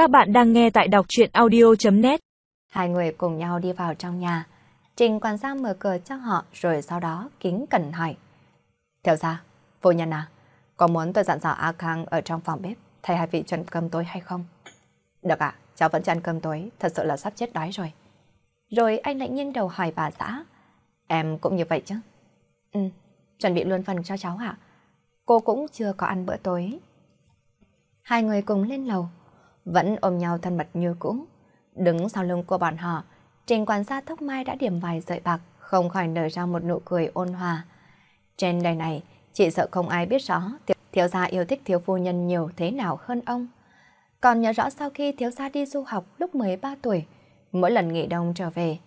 Các bạn đang nghe tại đọc truyện audio.net Hai người cùng nhau đi vào trong nhà. Trình quản gia mở cửa cho họ rồi sau đó kính cẩn hỏi. Theo ra, vô nhân à, có muốn tôi dặn dò A Khang ở trong phòng bếp thay hai vị chuẩn cơm tối hay không? Được ạ, cháu vẫn ăn cơm tối, thật sự là sắp chết đói rồi. Rồi anh lại nghiêng đầu hỏi bà xã. Em cũng như vậy chứ? Ừ, chuẩn bị luôn phần cho cháu ạ. Cô cũng chưa có ăn bữa tối. Hai người cùng lên lầu, vẫn ôm nhau thân mật như cũ. Đứng sau lưng của bọn họ, trình quan sát tóc mai đã điểm vài sợi bạc, không khỏi nở ra một nụ cười ôn hòa. Trên đời này, chỉ sợ không ai biết rõ thiếu gia yêu thích thiếu phu nhân nhiều thế nào hơn ông. Còn nhớ rõ sau khi thiếu gia đi du học lúc 13 tuổi, mỗi lần nghỉ đông trở về,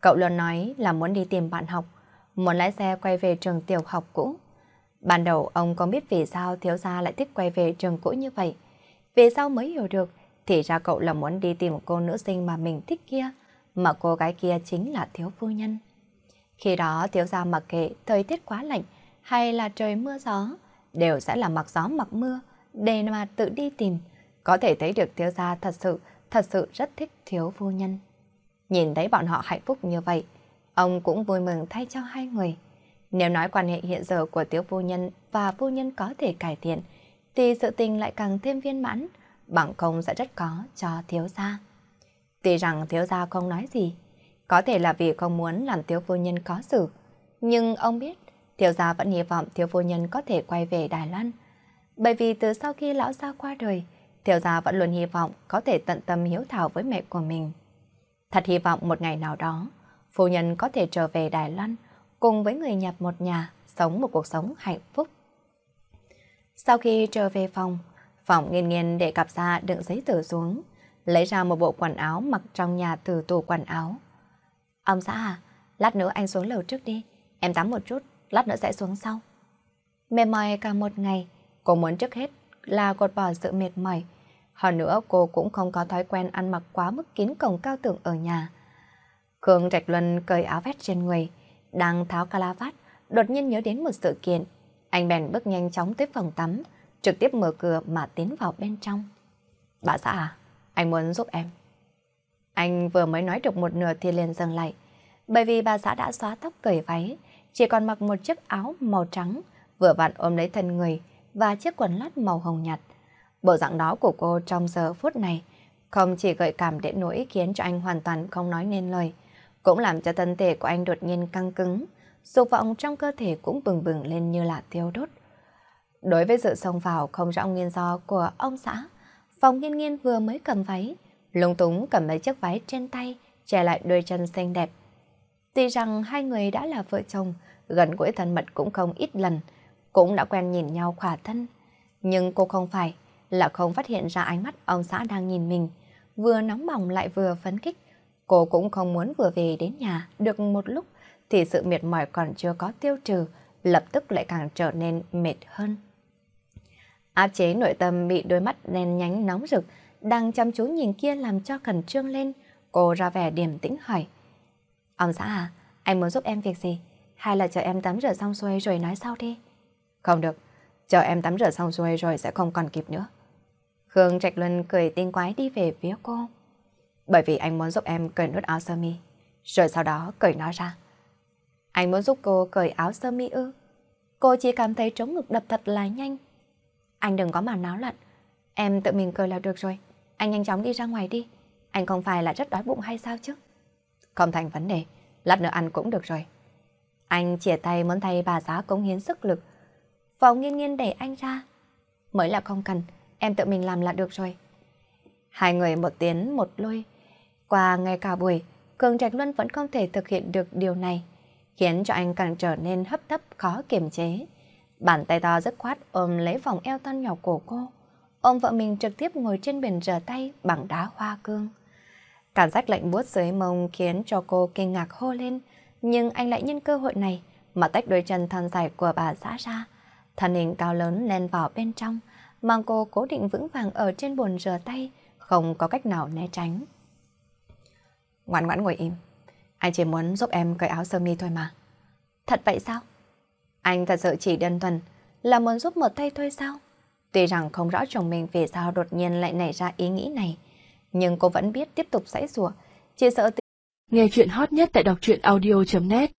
cậu luôn nói là muốn đi tìm bạn học, muốn lái xe quay về trường tiểu học cũ. Ban đầu ông không biết vì sao thiếu gia lại thích quay về trường cũ như vậy. về sau mới hiểu được thì ra cậu là muốn đi tìm một cô nữ sinh mà mình thích kia, mà cô gái kia chính là thiếu phu nhân. Khi đó thiếu gia mặc kệ thời tiết quá lạnh hay là trời mưa gió, đều sẽ là mặc gió mặc mưa để mà tự đi tìm. Có thể thấy được thiếu gia thật sự, thật sự rất thích thiếu phu nhân. Nhìn thấy bọn họ hạnh phúc như vậy, ông cũng vui mừng thay cho hai người. Nếu nói quan hệ hiện giờ của thiếu phu nhân và phu nhân có thể cải thiện, thì sự tình lại càng thêm viên mãn, bằng không sẽ rất khó cho thiếu gia. Tuy rằng thiếu gia không nói gì, có thể là vì không muốn làm thiếu phu nhân có xử, nhưng ông biết thiếu gia vẫn hy vọng thiếu phu nhân có thể quay về Đài Loan. Bởi vì từ sau khi lão gia qua đời, thiếu gia vẫn luôn hy vọng có thể tận tâm hiếu thảo với mẹ của mình. Thật hy vọng một ngày nào đó, phu nhân có thể trở về Đài Loan cùng với người nhập một nhà, sống một cuộc sống hạnh phúc. Sau khi trở về phòng, phòng nghiên nghiên để cặp ra đựng giấy tờ xuống, lấy ra một bộ quần áo mặc trong nhà từ tủ quần áo. Ông xã à, lát nữa anh xuống lầu trước đi, em tắm một chút, lát nữa sẽ xuống sau. Mệt mỏi cả một ngày, cô muốn trước hết là gột bỏ sự mệt mỏi. Hơn nữa cô cũng không có thói quen ăn mặc quá mức kín cổng cao tưởng ở nhà. Khương Trạch Luân cởi áo vest trên người, đang tháo calavat đột nhiên nhớ đến một sự kiện. Anh bèn bước nhanh chóng tới phòng tắm, trực tiếp mở cửa mà tiến vào bên trong. Bà xã à, anh muốn giúp em. Anh vừa mới nói được một nửa thì liền dừng lại, bởi vì bà xã đã xóa tóc cởi váy, chỉ còn mặc một chiếc áo màu trắng, vừa vặn ôm lấy thân người và chiếc quần lót màu hồng nhạt. Bộ dạng đó của cô trong giờ phút này không chỉ gợi cảm đến nỗi khiến cho anh hoàn toàn không nói nên lời, cũng làm cho thân thể của anh đột nhiên căng cứng, dục vọng trong cơ thể cũng bừng bừng lên như là tiêu đốt. Đối với sự xông vào không rõ nguyên do của ông xã, phòng nghiên nghiên vừa mới cầm váy, lúng túng cầm lấy chiếc váy trên tay, che lại đôi chân xinh đẹp. Tuy rằng hai người đã là vợ chồng, gần gũi thân mật cũng không ít lần, cũng đã quen nhìn nhau khỏa thân. Nhưng cô không phải là không phát hiện ra ánh mắt ông xã đang nhìn mình, vừa nóng bỏng lại vừa phấn khích. Cô cũng không muốn vừa về đến nhà được một lúc thì sự mệt mỏi còn chưa có tiêu trừ, lập tức lại càng trở nên mệt hơn. Áp chế nội tâm bị đôi mắt đen nhánh nóng rực, đang chăm chú nhìn kia làm cho khẩn trương lên, cô ra vẻ điềm tĩnh hỏi. Ông xã à, anh muốn giúp em việc gì? Hay là chờ em tắm rửa xong xuôi rồi nói sau đi? Không được, chờ em tắm rửa xong xuôi rồi sẽ không còn kịp nữa. Khương Trạch Luân cười tinh quái đi về phía cô. Bởi vì anh muốn giúp em cởi nút áo sơ mi, rồi sau đó cởi nó ra. Anh muốn giúp cô cởi áo sơ mi ư? Cô chỉ cảm thấy trống ngực đập thật là nhanh. Anh đừng có mà náo loạn. Em tự mình cười là được rồi. Anh nhanh chóng đi ra ngoài đi. Anh không phải là rất đói bụng hay sao chứ? Không thành vấn đề. Lát nữa ăn cũng được rồi. Anh chìa tay muốn thay bà giá cống hiến sức lực. Phòng nghiên nghiên đẩy anh ra. Mới là không cần. Em tự mình làm là được rồi. Hai người một tiến một lôi. Qua ngày cả buổi, Cường Trạch Luân vẫn không thể thực hiện được điều này khiến cho anh càng trở nên hấp tấp khó kiềm chế. Bàn tay to rất khoát ôm lấy vòng eo thon nhỏ của cô, ôm vợ mình trực tiếp ngồi trên bền rửa tay bằng đá hoa cương. Cảm giác lạnh buốt dưới mông khiến cho cô kinh ngạc hô lên, nhưng anh lại nhân cơ hội này mà tách đôi chân thon dài của bà xã ra. Thân hình cao lớn len vào bên trong, mang cô cố định vững vàng ở trên bồn rửa tay, không có cách nào né tránh. Ngoan ngoãn ngồi im. Anh chỉ muốn giúp em cởi áo sơ mi thôi mà. Thật vậy sao? Anh thật sự chỉ đơn thuần là muốn giúp một tay thôi sao? Tuy rằng không rõ chồng mình vì sao đột nhiên lại nảy ra ý nghĩ này, Nhưng cô vẫn biết tiếp tục giãy rủa, chỉ sợ Nghe chuyện hot nhất tại đọc truyện audio.net